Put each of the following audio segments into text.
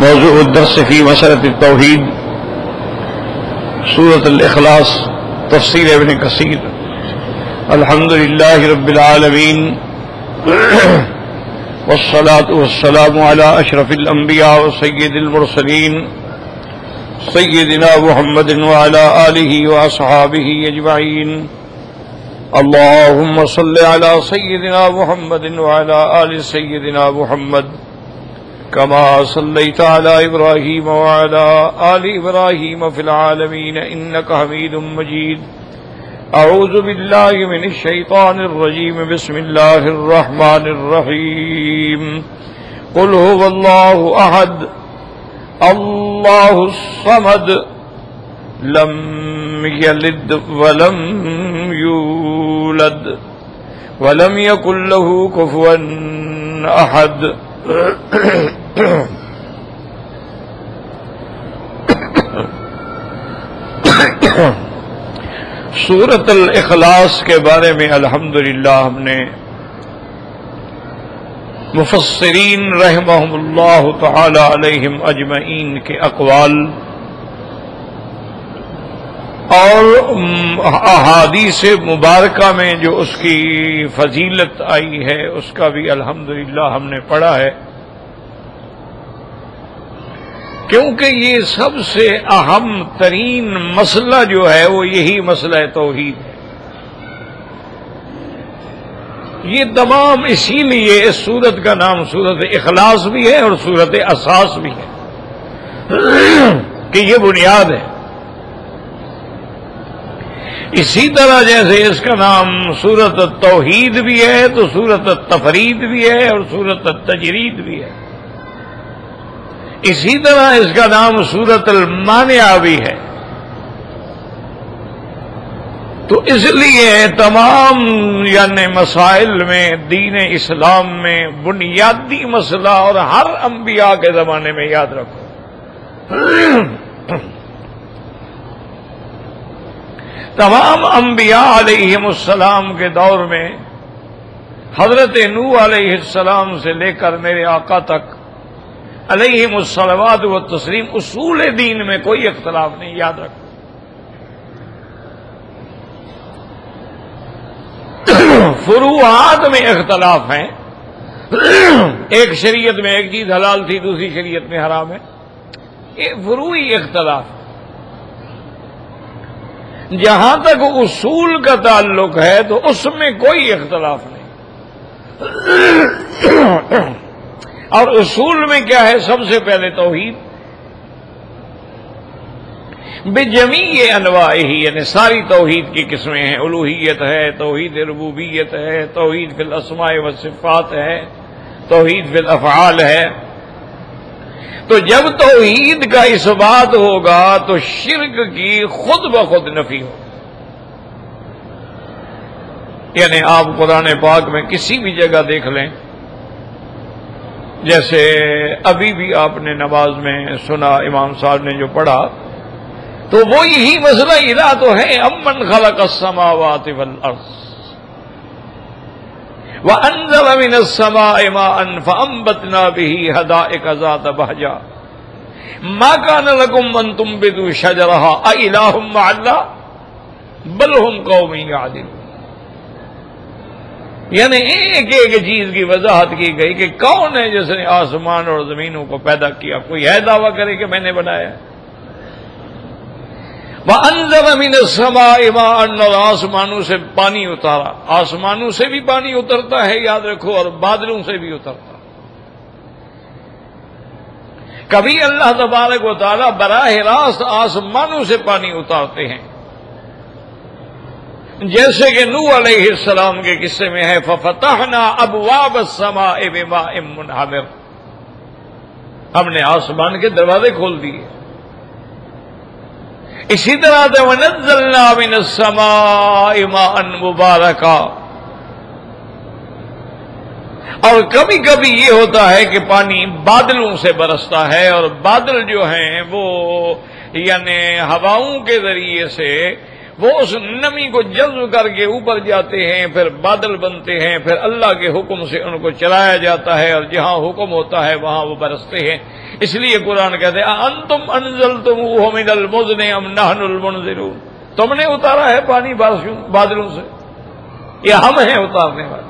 موضوع الدرس في مسألة التوحيد سورة الإخلاص تفسير ابن كثير الحمد لله رب العالمين والصلاة والسلام على أشرف الأنبياء وسيد المرسلين سيدنا محمد وعلى آله وأصحابه أجمعين اللهم صل على سيدنا محمد وعلى آل سيدنا محمد۔ كما صليت على إبراهيم وعلى آل إبراهيم في العالمين إنك حميد مجيد. أعوذ بالله من الشيطان الرجيم. بسم الله الرحمن الرحيم. قل هو الله أحد. الله الصمد. لم يلد ولم يولد. ولم يكن له كفوا أحد. سورت الاخلاص کے بارے میں الحمد ہم نے مفسرین رحمہم اللہ تعالی علیہم اجمعین کے اقوال اور احادیث مبارکہ میں جو اس کی فضیلت آئی ہے، اس کا بھی الحمد ہم نے پڑھا ہے۔ کیونکہ یہ سب سے اہم ترین مسئلہ جو ہے، وہ یہی مسئلہ توحید ہے۔ یہ تمام اسی لیے اس سورت کا نام سورت اخلاص بھی ہے اور سورت اساس بھی ہے کہ یہ بنیاد ہے۔ اسی طرح جیسے اس کا نام سورت توحید بھی ہے، تو سورت تفرید بھی ہے اور سورت تجرید بھی ہے۔ اسی طرح اس کا نام سورت المانیہ بھی ہے۔ تو اس لیے تمام یعنی مسائل میں، دین اسلام میں بنیادی مسئلہ اور ہر انبیاء کے زمانے میں یاد رکھو۔ تمام انبیاء علیہ السلام کے دور میں حضرت نو علیہ السلام سے لے کر میرے آقا تک علیہ مسلوات و تسلیم اصول دین میں کوئی اختلاف نہیں، یاد رکھو۔ فروعات میں اختلاف ہیں۔ ایک شریعت میں ایک چیز حلال تھی، دوسری شریعت میں حرام ہے۔ یہ فروئی اختلاف۔ ہے جہاں تک اصول کا تعلق ہے تو اس میں کوئی اختلاف نہیں۔ اور اصول میں کیا ہے؟ سب سے پہلے توحید۔ بے جمی یہ انواع ہی یعنی ساری توحید کی قسمیں ہیں۔ الوحیت ہے، توحید ربوبیت ہے، توحید فی الاسماء و صفات ہے، توحید فی الافعال ہے۔ تو جب توحید کا اس بات ہوگا تو شرک کی خود بخود نفی ہو۔ یعنی آپ قرآن پاک میں کسی بھی جگہ دیکھ لیں۔ جیسے ابھی بھی آپ نے نماز میں سنا امام صاحب نے جو پڑھا، تو وہ یہی مسئلہ ادا تو ہے۔ امن خلق السماوات والارض۔ وانزل من السماء ماء فانبتنا به حدائق ذات بهجا ما كان لكم ان تنبتوا شجرها اله مع الله؟ بل هم قوم يعدلون. یعنی ایک ایک چیز کی وضاحت کی گئی کہ کون ہے جس نے آسمان اور زمینوں کو پیدا کیا؟ کوئی ہے دعویٰ کرے کہ میں نے بنایا وہ انضر امین سما ایمان اور آسمانوں سے پانی اتارا۔ آسمانوں سے بھی پانی اترتا ہے، یاد رکھو، اور بادلوں سے بھی اترتا۔ کبھی اللہ تبارک و تعالیٰ براہ راست آسمانوں سے پانی اتارتے ہیں۔ جیسے کہ نو علیہ السلام کے قصے میں ہے فتحنا ابواب السماء بماء منہمر ہم نے آسمان کے دروازے کھول دیے۔ اسی طرح سے ونزلنا من السماء ماء مبارکا۔ اور کبھی کبھی یہ ہوتا ہے کہ پانی بادلوں سے برستا ہے اور بادل جو ہیں وہ یعنی ہواؤں کے ذریعے سے وہ اس نمی کو جذب کر کے اوپر جاتے ہیں، پھر بادل بنتے ہیں، پھر اللہ کے حکم سے ان کو چلایا جاتا ہے اور جہاں حکم ہوتا ہے وہاں وہ برستے ہیں۔ اس لیے قرآن کہتے ہیں انتم انزل تم من المزن ام نہن المنزلون تم نے اتارا ہے پانی بادلوں سے۔ یہ ہم ہیں اتارنے والے۔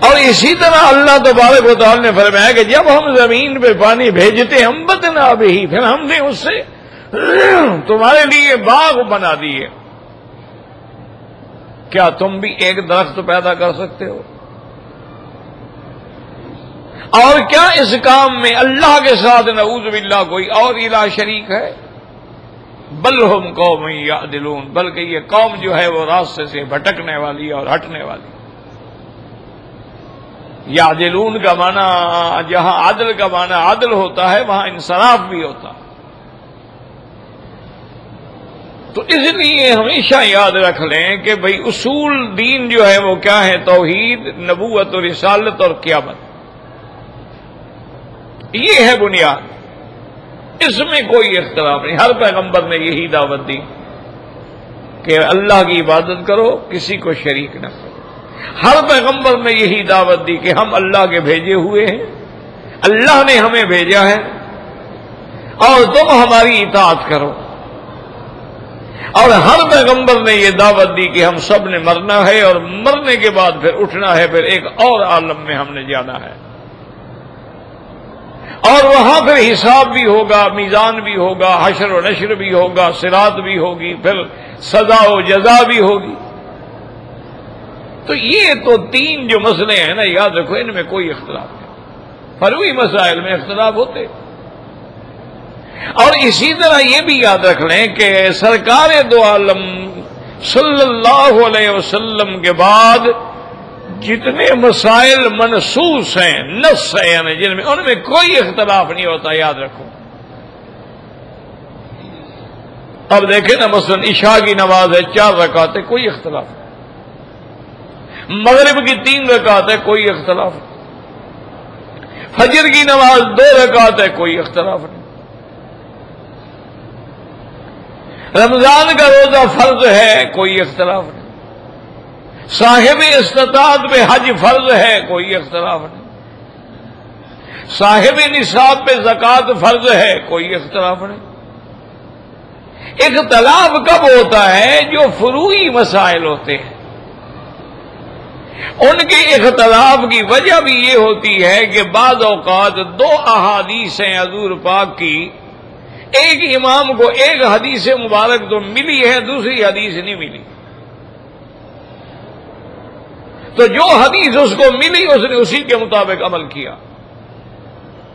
اور اسی طرح اللہ تبارک و تعالی نے فرمایا کہ جب ہم زمین پہ پانی بھیجتے ہم بدنا بھی پھر ہم نے اس سے تمہارے لیے باغ بنا دیے۔ کیا تم بھی ایک درخت پیدا کر سکتے ہو؟ اور کیا اس کام میں اللہ کے ساتھ نعوذ باللہ کوئی اور الہ شریک ہے؟ بل ہم قوم یا دلون بلکہ یہ قوم جو ہے وہ راستے سے بھٹکنے والی اور ہٹنے والی۔ یا دلون کا معنی، جہاں عادل کا معنی عادل ہوتا ہے، وہاں انصراف بھی ہوتا۔ ہے تو اس لیے ہمیشہ یاد رکھ لیں کہ بھئی اصول دین جو ہے وہ کیا ہے؟ توحید، نبوت اور رسالت اور قیامت۔ یہ ہے بنیاد۔ اس میں کوئی اختلاف نہیں۔ ہر پیغمبر نے یہی دعوت دی کہ اللہ کی عبادت کرو، کسی کو شریک نہ کرو۔ ہر پیغمبر نے یہی دعوت دی کہ ہم اللہ کے بھیجے ہوئے ہیں۔ اللہ نے ہمیں بھیجا ہے اور تم ہماری اطاعت کرو۔ اور ہر پیغمبر نے یہ دعوت دی کہ ہم سب نے مرنا ہے اور مرنے کے بعد پھر اٹھنا ہے، پھر ایک اور عالم میں ہم نے جانا ہے۔ اور وہاں پھر حساب بھی ہوگا، میزان بھی ہوگا، حشر و نشر بھی ہوگا سرات بھی ہوگی، پھر سزا و جزا بھی ہوگی۔ تو یہ تو تین جو مسئلے ہیں نا، یاد رکھو، ان میں کوئی اختلاف نہیں۔ فروئی مسائل میں اختلاف ہوتے۔ اور اسی طرح یہ بھی یاد رکھ لیں کہ سرکار دو عالم صلی اللہ علیہ وسلم کے بعد جتنے مسائل منسوس ہیں نس ہیں یعنی جن میں ان میں کوئی اختلاف نہیں ہوتا، یاد رکھو۔ اب دیکھیں نا، مثلا عشاء کی نماز ہے، چار رکعت ہے، کوئی اختلاف نہیں۔ مغرب کی تین رکعت ہے، کوئی اختلاف نہیں۔ فجر کی نماز دو رکعت ہے، کوئی اختلاف نہیں۔ رمضان کا روزہ فرض ہے، کوئی اختلاف نہیں۔ صاحب استطاعت پہ حج فرض ہے، کوئی اختلاف نہیں۔ صاحب نصاب پہ زکوٰۃ فرض ہے، کوئی اختلاف نہیں۔ اختلاف کب ہوتا ہے؟ جو فروئی مسائل ہوتے ہیں۔ ان کے اختلاف کی وجہ بھی یہ ہوتی ہے کہ بعض اوقات دو احادیث ہیں حضور پاک کی۔ ایک امام کو ایک حدیث مبارک تو ملی ہے، دوسری حدیث نہیں ملی۔ تو جو حدیث اس کو ملی، اس نے اسی کے مطابق عمل کیا۔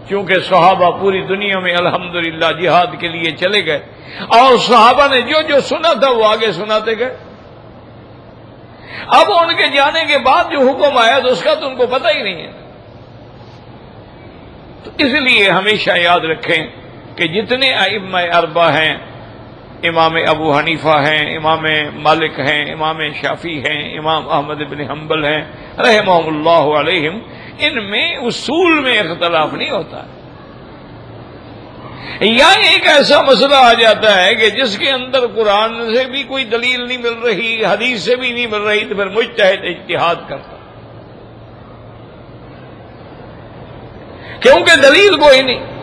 کیونکہ صحابہ پوری دنیا میں الحمدللہ جہاد کے لیے چلے گئے۔ اور صحابہ نے جو جو سنا تھا، وہ آگے سناتے گئے۔ اب ان کے جانے کے بعد جو حکم آیا تو اس کا تو ان کو پتہ ہی نہیں ہے۔ تو اس لیے ہمیشہ یاد رکھیں۔ کہ جتنے ائمہ اربا ہیں، امام ابو حنیفہ ہیں، امام مالک ہیں، امام شافی ہیں، امام احمد بن حنبل ہیں رحمہ اللہ علیہم، ان میں اصول میں اختلاف نہیں ہوتا۔ یا ایک ایسا مسئلہ آ جاتا ہے کہ جس کے اندر قرآن سے بھی کوئی دلیل نہیں مل رہی، حدیث سے بھی نہیں مل رہی، تو پھر مجتہد اجتہاد کرتا۔ کیونکہ دلیل کوئی نہیں۔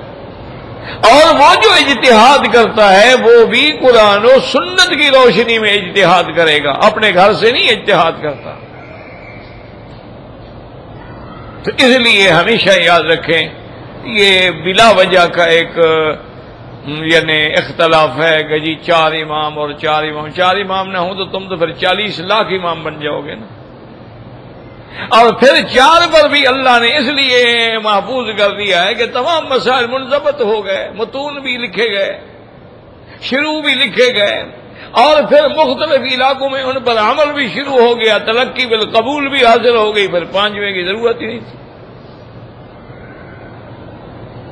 اور وہ جو اجتہاد کرتا ہے وہ بھی قرآن و سنت کی روشنی میں اجتہاد کرے گا اپنے گھر سے نہیں اجتہاد کرتا تو اس لیے ہمیشہ یاد رکھیں یہ بلا وجہ کا ایک یعنی اختلاف ہے کہ جی چار امام اور چار امام چار امام نہ ہوں تو تم تو پھر چالیس لاکھ امام بن جاؤ گے نا۔ اور پھر چار پر بھی اللہ نے اس لیے محفوظ کر دیا ہے کہ تمام مسائل منظمت ہو گئے، متون بھی لکھے گئے، شروع بھی لکھے گئے، اور پھر مختلف علاقوں میں ان پر عمل بھی شروع ہو گیا، تلقی بالقبول بھی حاصل ہو گئی، پھر پانچویں کی ضرورت ہی نہیں تھی۔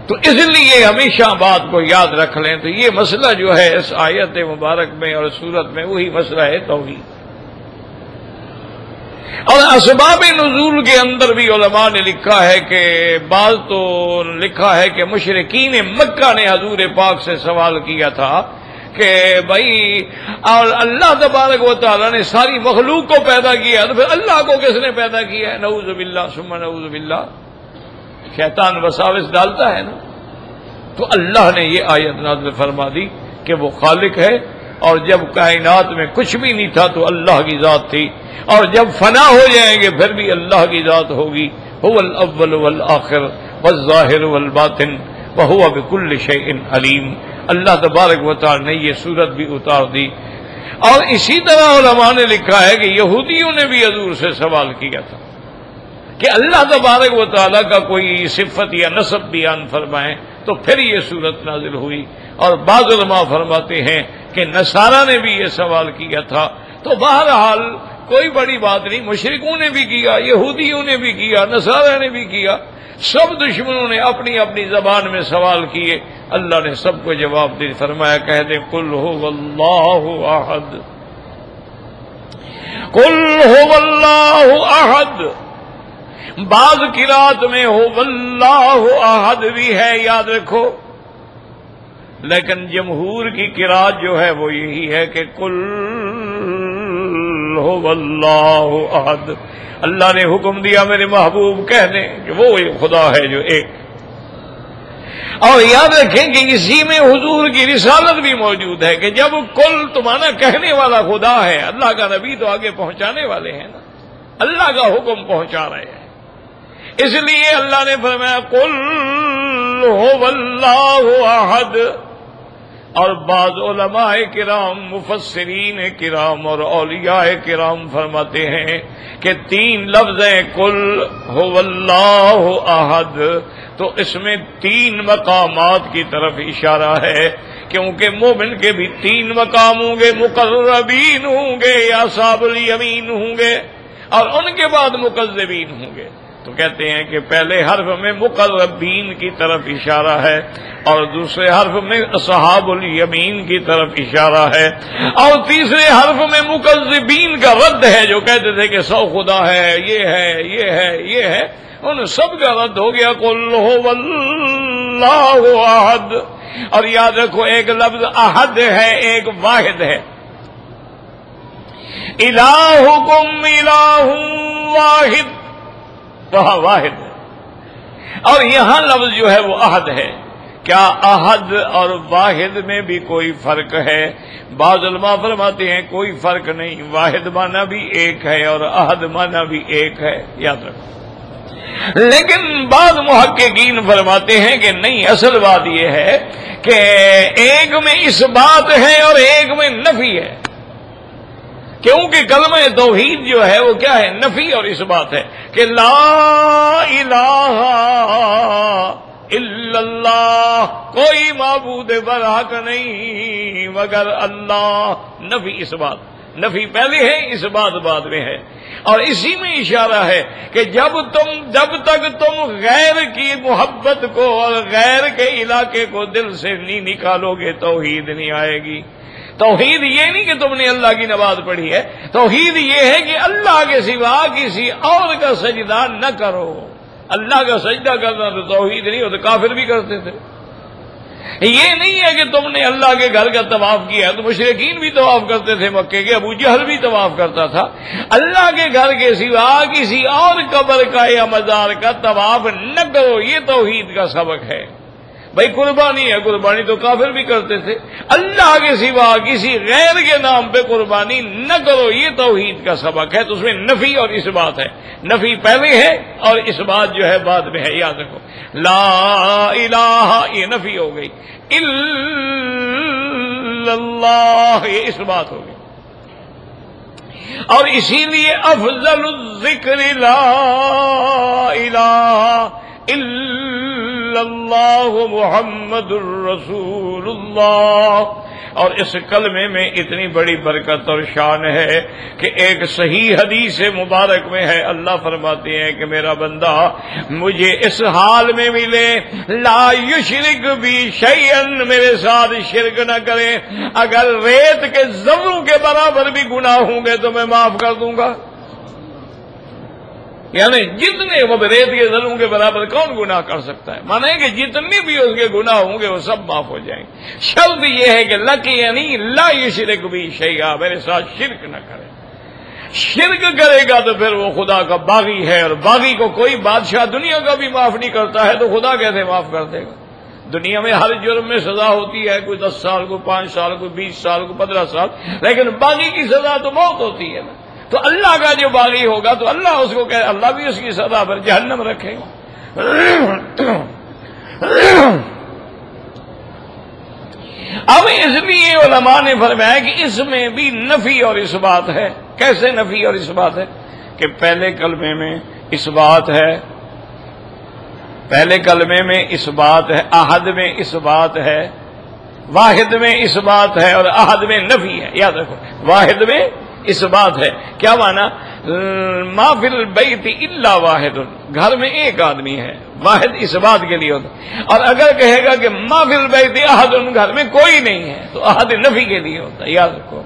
تو اس لیے ہمیشہ بات کو یاد رکھ لیں، تو یہ مسئلہ جو ہے اس آیت مبارک میں اور صورت میں وہی مسئلہ ہے توحید۔ اور اسباب نزول کے اندر بھی علماء نے لکھا ہے کہ بعض تو لکھا ہے کہ مشرقین مکہ نے حضور پاک سے سوال کیا تھا کہ بھائی، اور اللہ تبارک و تعالیٰ نے ساری مخلوق کو پیدا کیا، تو پھر اللہ کو کس نے پیدا کیا؟ ہے نعوذ باللہ سما نعوذ باللہ۔ شیطان وساوس ڈالتا ہے نا۔ تو اللہ نے یہ آیت نازل فرما دی کہ وہ خالق ہے اور جب کائنات میں کچھ بھی نہیں تھا تو اللہ کی ذات تھی اور جب فنا ہو جائیں گے پھر بھی اللہ کی ذات ہوگی۔ هو الاول والآخر والظاہر والباطن وهو بكل شيء علیم۔ اللہ تبارک و تعالی نے یہ صورت بھی اتار دی۔ اور اسی طرح علماء نے لکھا ہے کہ یہودیوں نے بھی حضور سے سوال کیا تھا کہ اللہ تبارک و تعالیٰ کا کوئی صفت یا نصب بیان فرمائیں تو پھر یہ صورت نازل ہوئی۔ اور بعض علماء فرماتے ہیں کہ نصارہ نے بھی یہ سوال کیا تھا۔ تو بہرحال کوئی بڑی بات نہیں مشرقوں نے بھی کیا، یہودیوں نے بھی کیا، نصارہ نے بھی کیا۔ سب دشمنوں نے اپنی اپنی زبان میں سوال کیے۔ اللہ نے سب کو جواب دے، فرمایا، کہہ دیں کل ہو اللہ احد۔ کل ہو اللہ احد۔ بعض رات میں ہو اللہ احد بھی ہے، یاد رکھو۔ لیکن جمہور کی کراط جو ہے وہ یہی ہے کہ کل ہو اللہ احد۔ اللہ نے حکم دیا میرے محبوب کہنے کہ وہ خدا ہے جو ایک۔ اور یاد رکھیں کہ اسی میں حضور کی رسالت بھی موجود ہے کہ جب کل تمہارا کہنے والا خدا ہے، اللہ کا نبی تو آگے پہنچانے والے ہیں نا۔ اللہ کا حکم پہنچا رہے ہیں۔ اس لیے اللہ نے فرمایا کل ہو اللہ احد۔ اور بعض علماء کرام، مفسرین کرام اور اولیاء کرام فرماتے ہیں کہ تین لفظ ہیں کل ہو اللہ احد۔ تو اس میں تین مقامات کی طرف اشارہ ہے، کیونکہ مومن کے بھی تین مقام ہوں گے، مقربین ہوں گے یا صاب الیمین ہوں گے، اور ان کے بعد مقذبین ہوں گے۔ تو کہتے ہیں کہ پہلے حرف میں مقربین کی طرف اشارہ ہے اور دوسرے حرف میں اصحاب الیمین کی طرف اشارہ ہے اور تیسرے حرف میں مقذبین کا رد ہے جو کہتے تھے کہ سو خدا ہے، یہ ہے یہ ہے یہ ہے۔ ان سب کا رد ہو گیا کل ہو احد۔ اور یاد رکھو، ایک لفظ احد ہے، ایک واحد ہے۔ الہکم الہ واحد۔ وہاں واحد ہے۔ اور یہاں لفظ جو ہے وہ عہد ہے۔ کیا عہد اور واحد میں بھی کوئی فرق ہے؟ بعض علماء فرماتے ہیں کوئی فرق نہیں۔ واحد مانا بھی ایک ہے اور عہد مانا بھی ایک ہے۔ یاد رکھو۔ لیکن بعض محققین فرماتے ہیں کہ نہیں، اصل بات یہ ہے کہ ایک میں اس بات ہے اور ایک میں نفی ہے۔ کیونکہ کلمہ توحید جو ہے وہ کیا ہے؟ نفی اور اس بات ہے کہ لا الہ الا اللہ، کوئی معبود برحق نہیں، مگر اللہ۔ نفی اس بات، نفی پہلے ہے، اس بات بعد میں ہے۔ اور اسی میں اشارہ ہے کہ جب تم، جب تک تم غیر کی محبت کو اور غیر کے علاقے کو دل سے نہیں نکالو گے، توحید نہیں آئے گی۔ توحید یہ نہیں کہ تم نے اللہ کی نماز پڑھی ہے۔ توحید یہ ہے کہ اللہ کے سوا کسی اور کا سجدہ نہ کرو۔ اللہ کا سجدہ کرنا تو توحید نہیں ہو تو کافر بھی کرتے تھے۔ یہ نہیں ہے کہ تم نے اللہ کے گھر کا طواف کیا تو مشرقین بھی طواف کرتے تھے، مکے کے ابو جہل بھی طواف کرتا تھا۔ اللہ کے گھر کے سوا کسی اور قبر کا یا مزار کا طواف نہ کرو، یہ توحید کا سبق ہے۔ بھائی قربانی ہے، قربانی تو کافر بھی کرتے تھے۔ اللہ کے سوا کسی غیر کے نام پہ قربانی نہ کرو، یہ توحید کا سبق ہے۔ تو اس میں نفی اور اس بات ہے۔ نفی پہلے ہے اور اس بات جو ہے بعد میں ہے، یاد رکھو۔ لا الہ، یہ نفی ہو گئی۔ اللہ، یہ اس بات ہو گئی۔ اور اسی لیے افضل الذکر لا الہ۔ اللہ محمد الرسول اللہ اور اس کلمے میں اتنی بڑی برکت اور شان ہے کہ ایک صحیح حدیث مبارک میں ہے۔ اللہ فرماتے ہیں کہ میرا بندہ مجھے اس حال میں ملے، لا یشرک بھی شیئن، میرے ساتھ شرک نہ کرے۔ اگر ریت کے زمروں کے برابر بھی گناہ ہوں گے تو میں معاف کر دوں گا۔ یعنی جتنے وہ ریت کے کے برابر کون گناہ کر سکتا ہے؟ مانے کہ جتنے بھی اس کے گناہ ہوں گے وہ سب معاف ہو جائیں گے۔ شرط یہ ہے کہ لکی یعنی لا یہ شرک بھی شیعہ میرے ساتھ شرک نہ کرے۔ شرک کرے گا تو پھر وہ خدا کا باغی ہے اور باغی کو کوئی بادشاہ دنیا کا بھی معاف نہیں کرتا ہے تو خدا کیسے معاف کر دے گا؟ دنیا میں ہر جرم میں سزا ہوتی ہے، کوئی دس سال کو پانچ سال کو بیس سال کو پندرہ سال، لیکن باغی کی سزا تو بہت ہوتی ہے نا۔ تو اللہ کا جو باغی ہوگا تو اللہ اس کو کہ اللہ بھی اس کی سزا پر جہنم رکھے گا۔ اب اس لیے علماء نے فرمایا کہ اس میں بھی نفی اور اس بات ہے۔ کیسے نفی اور اس بات ہے؟ کہ پہلے کلمے میں اس بات ہے، پہلے کلمے میں اس بات ہے، احد میں اس بات ہے، واحد میں اس بات ہے اور احد میں نفی ہے۔ یاد رکھو، واحد میں اس بات ہے۔ کیا مانا؟ ما فی البیت الا واحد۔ گھر میں ایک آدمی ہے۔ واحد اس بات کے لیے ہوتا اور اگر کہے گا کہ ما فی البیت احد، گھر میں کوئی نہیں ہے، تو احد نفی کے لیے ہوتا ہے۔ یاد رکھو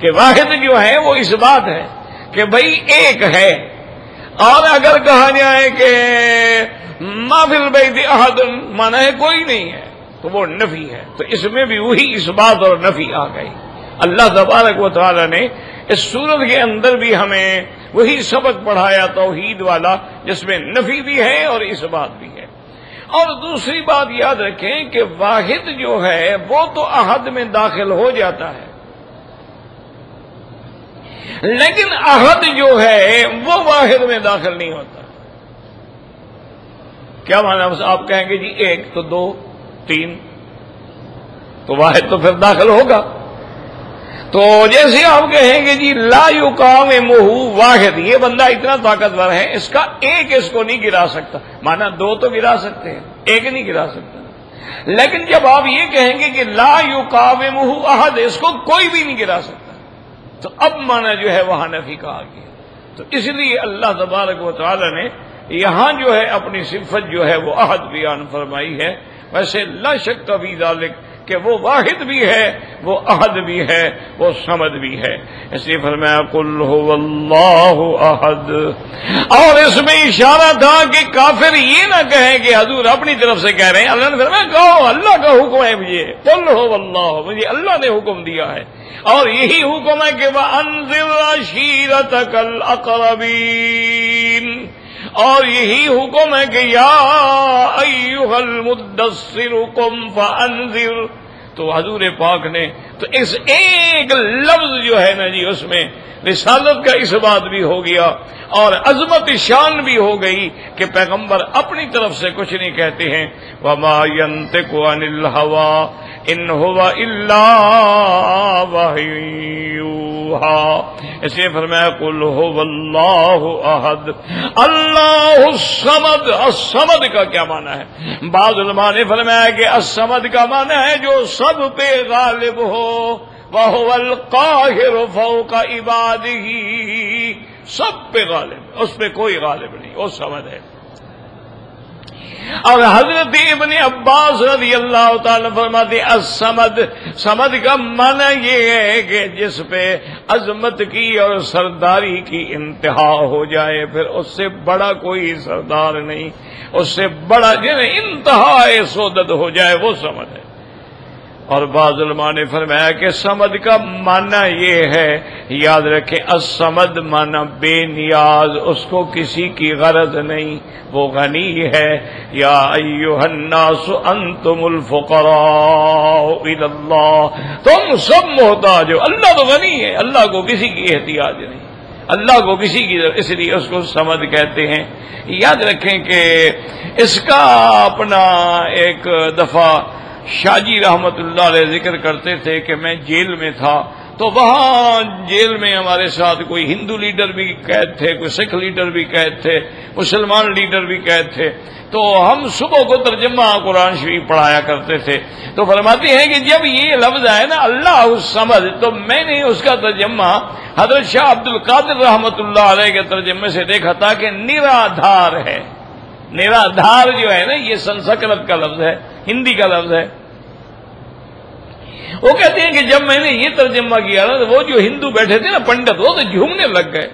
کہ واحد جو ہے، وہ اس بات ہے کہ بھائی ایک ہے۔ اور اگر کہا جائے کہ ما فی البیت احد، مانا ہے کوئی نہیں ہے، تو وہ نفی ہے۔ تو اس میں بھی وہی اس بات اور نفی آ گئی۔ اللہ تبارک و تعالی نے اس سورت کے اندر بھی ہمیں وہی سبق پڑھایا توحید والا، جس میں نفی بھی ہے اور اس بات بھی ہے۔ اور دوسری بات یاد رکھیں کہ واحد جو ہے، وہ تو عہد میں داخل ہو جاتا ہے۔ لیکن عہد جو ہے، وہ واحد میں داخل نہیں ہوتا۔ کیا مانا آپ کہیں گے جی ایک تو دو، تین، تو واحد تو پھر داخل ہوگا۔ تو جیسے آپ کہیں گے جی لا یو کام مہو واحد، یہ بندہ اتنا طاقتور ہے، اس کا ایک اس کو نہیں گرا سکتا۔ مانا دو تو گرا سکتے ہیں، ایک نہیں گرا سکتا۔ لیکن جب آپ یہ کہیں گے کہ لا یو کام مہو احد، اس کو کوئی بھی نہیں گرا سکتا۔ تو اب مانا جو ہے وہاں نفی کہا گیا تو اس لیے اللہ تبارک و تعالی نے یہاں جو ہے اپنی صفت جو ہے وہ عہد بیان فرمائی ہے۔ ویسے لا شک کبھی ذالک کہ وہ واحد بھی ہے، وہ عہد بھی ہے، وہ سمد بھی ہے۔ اس لیے فرمایا کل ہو اللہ عہد اور اس میں اشارہ تھا کہ کافر یہ نہ کہیں کہ حضور اپنی طرف سے کہہ رہے ہیں۔ اللہ نے فرمایا، کہو، اللہ کا حکم ہے مجھے۔ کل ہو اللہ، مجھے اللہ نے حکم دیا ہے۔ اور یہی حکم ہے کہ وہ انضر شیرت کل اقربین اور یہی حکم ہے کہ یا ایوہ المدثر کم فانذر۔ تو حضور پاک نے تو اس ایک لفظ جو ہے نا جی اس میں رسالت کا اس بات بھی ہو گیا اور عظمت شان بھی ہو گئی کہ پیغمبر اپنی طرف سے کچھ نہیں کہتے ہیں۔ وما ينطق عن الهوى۔ ان ہوا اللہ اسے فرمایا کل ہو اللہ احد۔ اللہ السمد السمد کا کیا مانا ہے؟ بعض علماء نے فرمایا کہ السمد کا مانا ہے جو سب پہ غالب ہو۔ وہ القاہر فوق عبادی سب پہ غالب، اس پہ کوئی غالب نہیں، وہ سمد ہے۔ اور حضرت ابن عباس رضی اللہ تعالی فرماتے السمد سمد کا معنی یہ ہے کہ جس پہ عظمت کی اور سرداری کی انتہا ہو جائے، پھر اس سے بڑا کوئی سردار نہیں، اس سے بڑا جن انتہا سودت ہو جائے، وہ سمد ہے۔ اور بعض علماء نے فرمایا کہ سمد کا معنی یہ ہے، یاد رکھیں اسمد معنی بے نیاز، اس کو کسی کی غرض نہیں، وہ غنی ہے۔ یا ایوہ الناس انتم الفقراء اللہ۔ تم سب محتاج ہو۔ اللہ تو غنی ہے، اللہ کو کسی کی احتیاط نہیں۔ اللہ کو کسی کی اس لیے اس کو سمد کہتے ہیں۔ یاد رکھیں کہ اس کا اپنا ایک دفعہ شاہ جی رحمت اللہ علیہ ذکر کرتے تھے کہ میں جیل میں تھا، تو وہاں جیل میں ہمارے ساتھ کوئی ہندو لیڈر بھی قید تھے، کوئی سکھ لیڈر بھی قید تھے، مسلمان لیڈر بھی قید تھے۔ تو ہم صبح کو ترجمہ قرآن شریف پڑھایا کرتے تھے۔ تو فرماتے ہیں کہ جب یہ لفظ ہے نا، اللہ سمجھ، تو میں نے اس کا ترجمہ حضرت شاہ عبد القادر رحمت اللہ علیہ کے ترجمے سے دیکھا تھا کہ نرادھار ہے۔ نرادھار جو ہے نا، یہ سنسکرت کا لفظ ہے، ہندی کا لفظ ہے۔ وہ کہتے ہیں کہ جب میں نے یہ ترجمہ کیا نا، تو وہ جو ہندو بیٹھے تھے نا، پنڈت، وہ تو جھومنے لگ گئے۔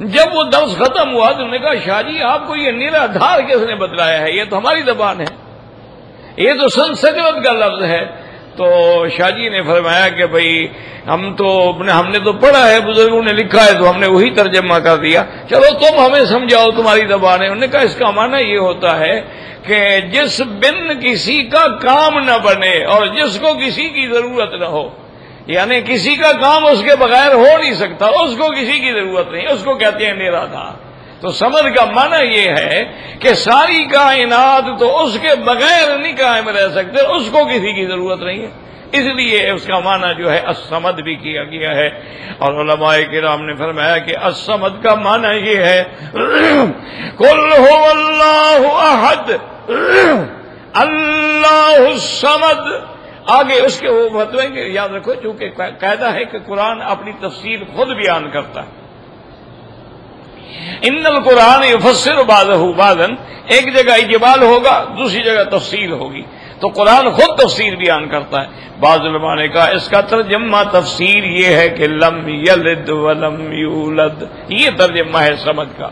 جب وہ درس ختم ہوا تو نے کہا، شاہ جی آپ کو یہ نیلا کس نے بتلایا ہے؟ یہ تو ہماری زبان ہے۔ یہ تو سنسکرت کا لفظ ہے۔ تو شاہ جی نے فرمایا کہ بھائی ہم تو ہم نے تو پڑھا ہے، بزرگوں نے لکھا ہے، تو ہم نے وہی ترجمہ کر دیا۔ چلو تم ہمیں سمجھاؤ تمہاری زبان۔ ہے انہوں نے کہا، اس کا معنی یہ ہوتا ہے کہ جس بن کسی کا کام نہ بنے اور جس کو کسی کی ضرورت نہ ہو یعنی کسی کا کام اس کے بغیر ہو نہیں سکتا، اس کو کسی کی ضرورت نہیں، اس کو کہتے ہیں میرا تھا تو سمجھ کا معنی یہ ہے کہ ساری کائنات تو اس کے بغیر نہیں قائم رہ سکتے، اس کو کسی کی ضرورت نہیں ہے۔ اس لیے اس کا معنی جو ہے اسمد بھی کیا گیا ہے۔ اور علماء کرام نے فرمایا کہ اسمد کا معنی یہ ہے کل ہو اللہ احد، اللہ السمد آگے اس کے وہ فتویں یاد رکھو، چونکہ قاعدہ ہے کہ قرآن اپنی تفصیل خود بیان کرتا ہے۔ ان القرآن یفسر بادہ بادن ایک جگہ اجبال ہوگا، دوسری جگہ تفصیل ہوگی۔ تو قرآن خود تفسیر بیان کرتا ہے۔ بعض نے کہا، اس کا ترجمہ تفسیر یہ ہے کہ لم یلد ولم یولد۔ یہ ترجمہ ہے سمجھ کا۔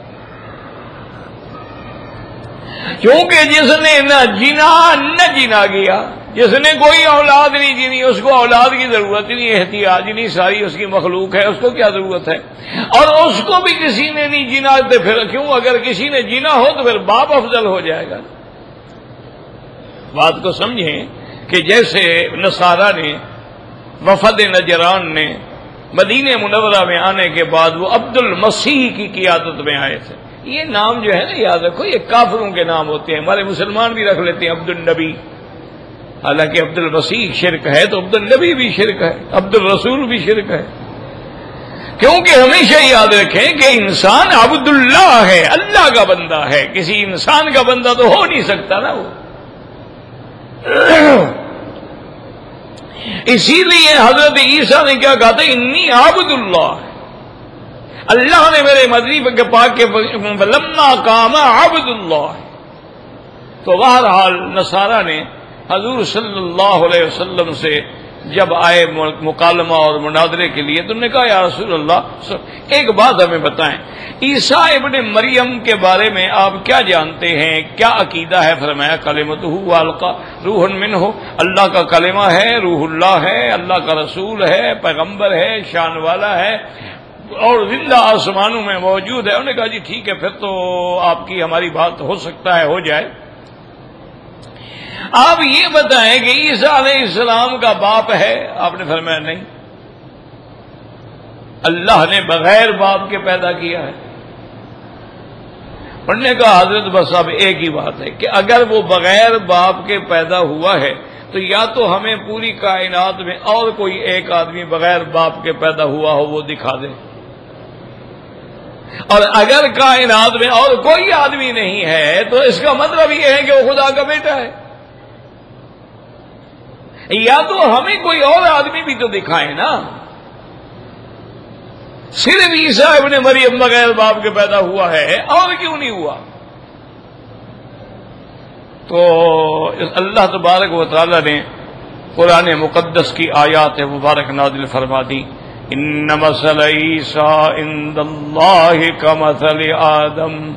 کیونکہ جس نے نہ جینا نہ جینا گیا جس نے کوئی اولاد نہیں جینی اس کو اولاد کی ضرورت نہیں احتیاط نہیں، ساری اس کی مخلوق ہے، اس کو کیا ضرورت ہے؟ اور اس کو بھی کسی نے نہیں جینا، تو پھر کیوں؟ اگر کسی نے جینا ہو تو پھر باپ افضل ہو جائے گا۔ بات کو سمجھیں کہ جیسے نصارہ نے، وفد نجران نے مدینہ منورہ میں آنے کے بعد وہ عبد المسیح کی قیادت میں آئے تھے۔ یہ نام جو ہے نا، یاد رکھو، یہ کافروں کے نام ہوتے ہیں، ہمارے مسلمان بھی رکھ لیتے ہیں عبد النبی حالانکہ عبد المسیح شرک ہے تو عبد النبی بھی شرک ہے، عبد الرسول بھی شرک ہے۔ کیونکہ ہمیشہ یاد رکھیں کہ انسان عبد اللہ ہے، اللہ کا بندہ ہے، کسی انسان کا بندہ تو ہو نہیں سکتا نا وہ۔ اسی لیے حضرت عیسیٰ نے کیا کہا تھا، انی عبد اللہ اللہ نے میرے مدریف کے پاک کے لما کام عبد اللہ تو بہرحال نصارہ نے حضور صلی اللہ علیہ وسلم سے جب آئے مکالمہ اور مناظرے کے لیے تو نے کہا، یا رسول اللہ ایک بات ہمیں بتائیں۔ عیسیٰ ابن مریم کے بارے میں آپ کیا جانتے ہیں؟ کیا عقیدہ ہے؟ فرمایا کلمت کا روح من ہو اللہ کا کلمہ ہے، روح اللہ ہے، اللہ کا رسول ہے، پیغمبر ہے، شان والا ہے، اور زندہ آسمانوں میں موجود ہے۔ انہوں نے کہا جی ٹھیک ہے، پھر تو آپ کی ہماری بات ہو سکتا ہے، ہو جائے۔ آپ یہ بتائیں کہ عیسیٰ علیہ السلام کا باپ ہے؟ آپ نے فرمایا نہیں۔ اللہ نے بغیر باپ کے پیدا کیا ہے۔ پڑھنے کا حضرت بس اب ایک ہی بات ہے کہ اگر وہ بغیر باپ کے پیدا ہوا ہے، تو یا تو ہمیں پوری کائنات میں اور کوئی ایک آدمی بغیر باپ کے پیدا ہوا ہو، وہ دکھا دے۔ اور اگر کائنات میں اور کوئی آدمی نہیں ہے، تو اس کا مطلب یہ ہے کہ وہ خدا کا بیٹا ہے۔ یا تو ہمیں کوئی اور آدمی بھی تو دکھائے نا۔ صرف عیسیٰ ابن مریم بغیر باپ کے پیدا ہوا ہے، اور کیوں نہیں ہوا؟ تو اللہ تبارک و تعالی نے قرآن مقدس کی آیات مبارک نازل فرما دی۔ ان مسل عیسیٰ ان اللہ کا مسل آدم.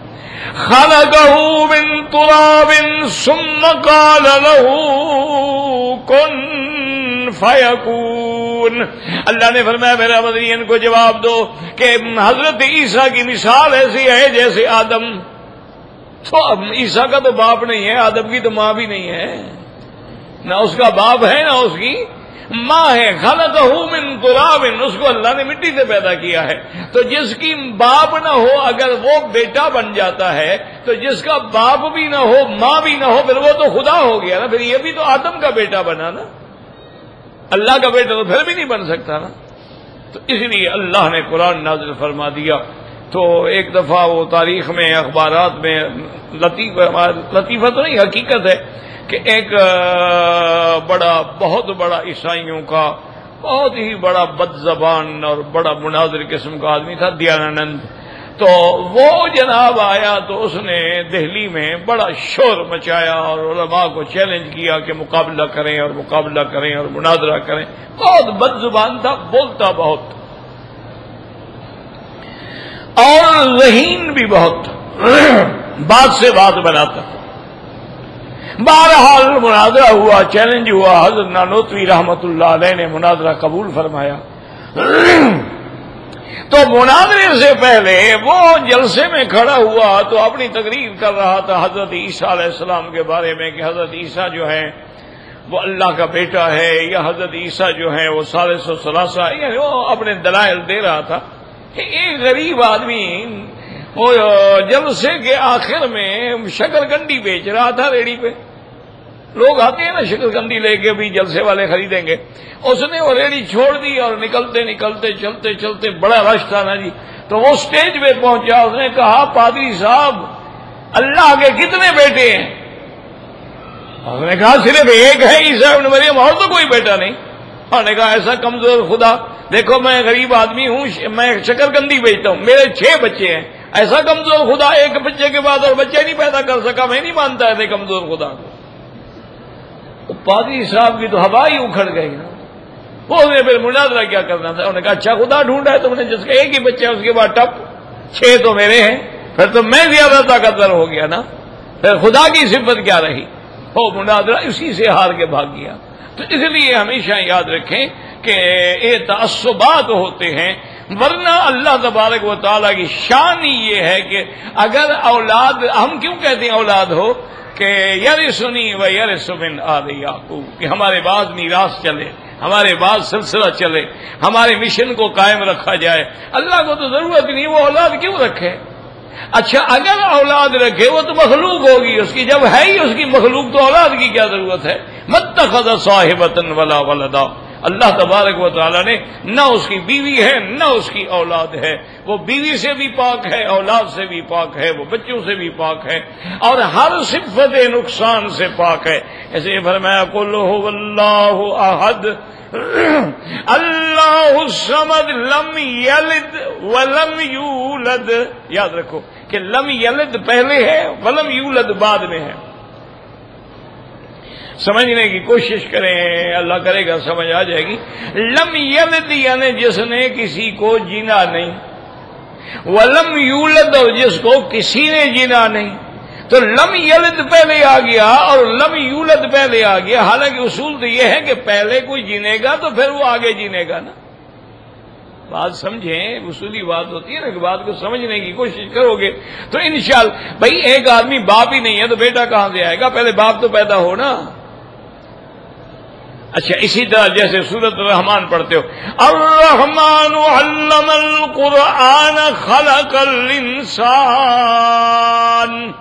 خلقه من تراب ثم قال له كن فيكون. اللہ نے فرمایا میرا مدنی کو جواب دو کہ حضرت عیسیٰ کی مثال ایسی ہے جیسے آدم. تو عیسیٰ کا تو باپ نہیں ہے، آدم کی تو ماں بھی نہیں ہے. نہ اس کا باپ ہے، نہ اس کی ماں ہے خالد من ترابن اس کو اللہ نے مٹی سے پیدا کیا ہے۔ تو جس کی باپ نہ ہو، اگر وہ بیٹا بن جاتا ہے، تو جس کا باپ بھی نہ ہو، ماں بھی نہ ہو، پھر وہ تو خدا ہو گیا نا۔ پھر یہ بھی تو آدم کا بیٹا بنا نا۔ اللہ کا بیٹا تو پھر بھی نہیں بن سکتا نا۔ تو اس لیے اللہ نے قرآن نازل فرما دیا۔ تو ایک دفعہ وہ تاریخ میں، اخبارات میں، لطیف لطیفہ تو نہیں، حقیقت ہے۔ کہ ایک بڑا، بہت بڑا عیسائیوں کا بہت ہی بڑا بد زبان اور بڑا مناظر قسم کا آدمی تھا دیانند تو وہ جناب آیا تو اس نے دہلی میں بڑا شور مچایا اور علماء کو چیلنج کیا کہ مقابلہ کریں اور مقابلہ کریں اور مناظرہ کریں۔ بہت بد زبان تھا، بولتا بہت۔ اور ذہین بھی بہت۔ بات سے بات بناتا۔ بہرحال مناظرہ ہوا چیلنج ہوا، حضرت نانوتوی رحمت اللہ علیہ نے مناظرہ قبول فرمایا۔ تو مناظرے سے پہلے وہ جلسے میں کھڑا ہوا تو اپنی تقریر کر رہا تھا حضرت عیسیٰ علیہ السلام کے بارے میں کہ حضرت عیسیٰ جو ہے وہ اللہ کا بیٹا ہے یا حضرت عیسیٰ جو ہے وہ سال سو سلاسا یعنی وہ اپنے دلائل دے رہا تھا کہ ایک غریب آدمی وہ جلسے کے آخر میں شکر گنڈی بیچ رہا تھا ریڑی پہ، لوگ آتے ہیں نا شکر گندی لے کے بھی جلسے والے خریدیں گے۔ اس نے وہ ریڑی چھوڑ دی اور نکلتے نکلتے چلتے چلتے بڑا رش تھا نا جی۔ تو وہ اسٹیج پہ پہنچا، اس نے کہا، پادری صاحب، اللہ کے کتنے بیٹے ہیں؟ اس نے کہا، صرف ایک ہے عیسا نے مریم، اور تو کوئی بیٹا نہیں۔ اور نے کہا، ایسا کمزور خدا، دیکھو میں غریب آدمی ہوں، میں شکر گندی بیچتا ہوں، میرے چھ بچے ہیں۔ ایسا کمزور خدا ایک بچے کے بعد اور بچے نہیں پیدا کر سکا، میں نہیں مانتا ایسے کمزور خدا کو۔ تو پادری صاحب کی تو ہوا ہی اکھڑ گئی نا۔ وہ پھر مناظرہ کیا کرنا تھا، انہوں نے کہا اچھا خدا ڈھونڈا ہے تم نے، جس کا ایک ہی بچہ اس کے بعد ٹپ، چھ تو میرے ہیں۔ پھر تو میں زیادہ طاقتور ہو گیا نا۔ پھر خدا کی صفت کیا رہی؟ وہ مناظرہ اسی سے ہار کے بھاگ گیا۔ تو اس لیے ہمیشہ یاد رکھیں کہ یہ تعصبات ہوتے ہیں۔ ورنہ اللہ تبارک و تعالیٰ کی شان ہی یہ ہے کہ اگر اولاد، ہم کیوں کہتے ہیں اولاد ہو؟ کہ یار سنی و یار سبن آ رہی کہ ہمارے بعد میراث چلے، ہمارے بعد سلسلہ چلے، ہمارے مشن کو قائم رکھا جائے۔ اللہ کو تو ضرورت نہیں، وہ اولاد کیوں رکھے؟ اچھا اگر اولاد رکھے، وہ تو مخلوق ہوگی، اس کی جب ہے ہی اس کی مخلوق، تو اولاد کی کیا ضرورت ہے؟ مت خدا صاحب ولا ولدا۔ اللہ تبارک و تعالیٰ نے نہ اس کی بیوی ہے، نہ اس کی اولاد ہے۔ وہ بیوی سے بھی پاک ہے، اولاد سے بھی پاک ہے، وہ بچوں سے بھی پاک ہے۔ اور ہر صفت نقصان سے پاک ہے۔ ایسے فرمایا کلو اللہ احد۔ اللہ سمد لم یلد ولم یولد۔ یاد رکھو کہ لم یلد پہلے ہے، ولم یولد بعد میں ہے۔ سمجھنے کی کوشش کریں۔ اللہ کرے گا، سمجھ آ جائے گی۔ لم یلد یعنی جس نے کسی کو جینا نہیں۔ ولم یولد، اور جس کو کسی نے جینا نہیں۔ تو لم یلد پہلے آ گیا، اور لم یولد پہلے آ گیا۔ حالانکہ اصول تو یہ ہے کہ پہلے کوئی جینے گا تو پھر وہ آگے جینے گا نا۔ بات سمجھیں، اصولی بات ہوتی ہے نا کہ بات کو سمجھنے کی کوشش کرو گے۔ تو انشاءاللہ، بھائی ایک آدمی باپ ہی نہیں ہے تو بیٹا کہاں سے آئے گا؟ پہلے باپ تو پیدا ہو نا۔ اچھا اسی طرح جیسے سورت الرحمان پڑھتے ہو الرحمان علم القرآن خلق الانسان۔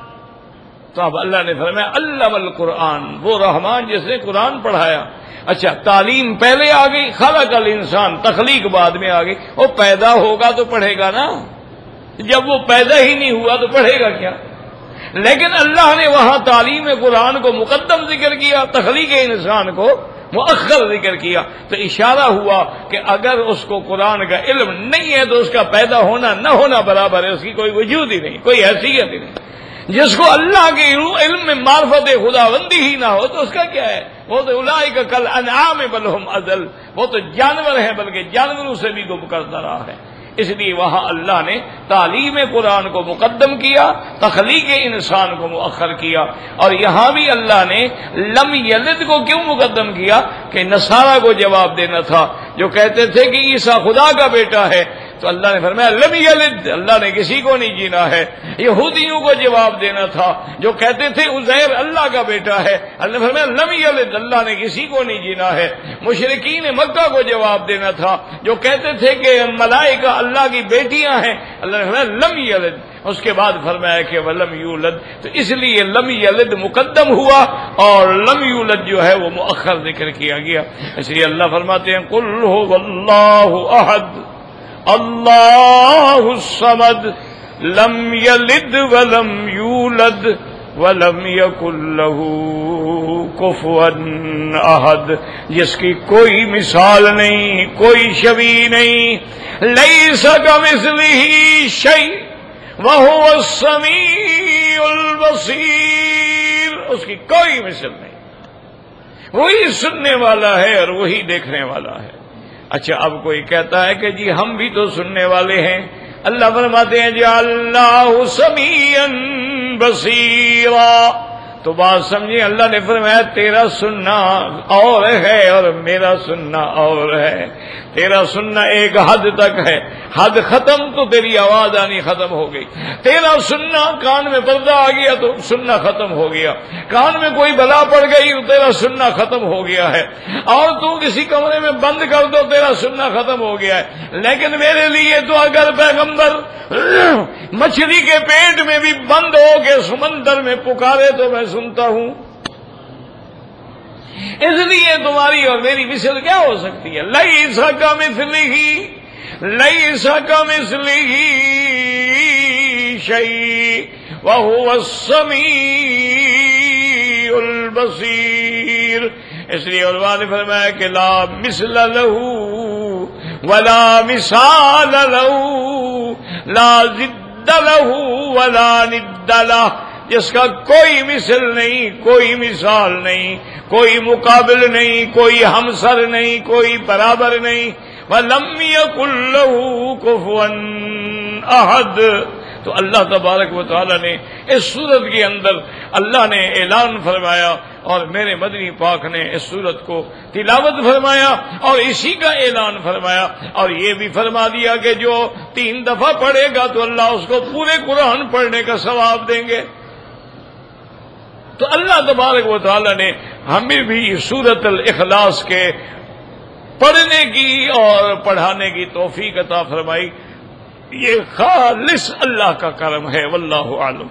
تو اب اللہ نے فرمایا، علم القرآن، وہ رحمان جس نے قرآن پڑھایا۔ اچھا تعلیم پہلے آ گئی، خلق الانسان، تخلیق بعد میں آ گئی۔ وہ پیدا ہوگا تو پڑھے گا نا؟ جب وہ پیدا ہی نہیں ہوا تو پڑھے گا کیا؟ لیکن اللہ نے وہاں تعلیم قرآن کو مقدم ذکر کیا، تخلیق انسان کو۔ مؤخر ذکر کیا تو اشارہ ہوا کہ اگر اس کو قرآن کا علم نہیں ہے تو اس کا پیدا ہونا نہ ہونا برابر ہے، اس کی کوئی وجود ہی نہیں، کوئی حیثیت ہی نہیں۔ جس کو اللہ کے علم میں معرفت خدا بندی ہی نہ ہو تو اس کا کیا ہے؟ وہ تو اللہ کا کل انعام بلحم ازل۔ وہ تو جانور ہیں، بلکہ جانوروں سے بھی گم کرتا رہا ہے۔ اس لیے وہاں اللہ نے تعلیم قرآن کو مقدم کیا، تخلیق انسان کو مؤخر کیا، اور یہاں بھی اللہ نے لم یلد کو کیوں مقدم کیا؟ کہ نصارہ کو جواب دینا تھا، جو کہتے تھے کہ عیسیٰ خدا کا بیٹا ہے تو اللہ نے فرمایا، لم یلد، اللہ نے کسی کو نہیں جینا ہے۔ یہودیوں کو جواب دینا تھا، جو کہتے تھے، عزیر اللہ کا بیٹا ہے۔ اللہ نے فرمایا، لم یلد، اللہ نے کسی کو نہیں جینا ہے۔ مشرقین مکہ کو جواب دینا تھا، جو کہتے تھے کہ ملائکہ اللہ کی بیٹیاں ہیں۔ اللہ نے فرمایا، لم یلد۔ اس کے بعد فرمایا کہ ولم یولد۔ تو اس لیے لم یلد مقدم ہوا اور لم یولد جو ہے وہ مؤخر ذکر کیا گیا۔ اس لیے اللہ فرماتے ہیں کل ہو اللہ احد۔ اللہ الصمد لم یلد ولم یولد ولم یکن له کفوا احد۔ جس کی کوئی مثال نہیں، کوئی شبی نہیں۔ لئی سکم اس شعی وہ السمیع البصیر۔ اس کی کوئی مثل نہیں۔ وہی سننے والا ہے اور وہی دیکھنے والا ہے۔ اچھا اب کوئی کہتا ہے کہ جی ہم بھی تو سننے والے ہیں۔ اللہ فرماتے ہیں جی اللہ سمین بصیرہ تو بات سمجھیں اللہ نے فرمایا، تیرا سننا اور ہے اور میرا سننا اور ہے۔ تیرا سننا ایک حد تک ہے۔ حد ختم تو تیری آواز آنی ختم ہو گئی۔ تیرا سننا کان میں پردہ آ گیا تو سننا ختم ہو گیا۔ کان میں کوئی بلا پڑ گئی تو تیرا سننا ختم ہو گیا ہے۔ اور تو کسی کمرے میں بند کر دو، تیرا سننا ختم ہو گیا ہے۔ لیکن میرے لیے تو اگر پیغمبر مچھلی کے پیٹ میں بھی بند ہو کے سمندر میں پکارے تو میں سنتا ہوں۔ اس لیے تمہاری اور میری مثل کیا ہو سکتی ہے؟ لئی سا کا مسلی ہی، لئی سا کا مسلی ہی شعی وہ سمی البصیر۔ اس لیے اور نے فرمایا کہ لا مسل لہو ولا مثال لہو، لا ضد لہو ولا ند لہ۔ جس کا کوئی مثل نہیں، کوئی مثال نہیں، کوئی مقابل نہیں، کوئی ہمسر نہیں، کوئی برابر نہیں۔ وہ لمبی کلو کفون احد تو اللہ تبارک و تعالی نے اس صورت کے اندر اللہ نے اعلان فرمایا اور میرے مدنی پاک نے اس صورت کو تلاوت فرمایا اور اسی کا اعلان فرمایا۔ اور یہ بھی فرما دیا کہ جو تین دفعہ پڑھے گا تو اللہ اس کو پورے قرآن پڑھنے کا ثواب دیں گے۔ تو اللہ تبارک و تعالی نے ہمیں بھی صورت الاخلاص کے پڑھنے کی اور پڑھانے کی توفیق عطا فرمائی۔ یہ خالص اللہ کا کرم ہے، واللہ عالم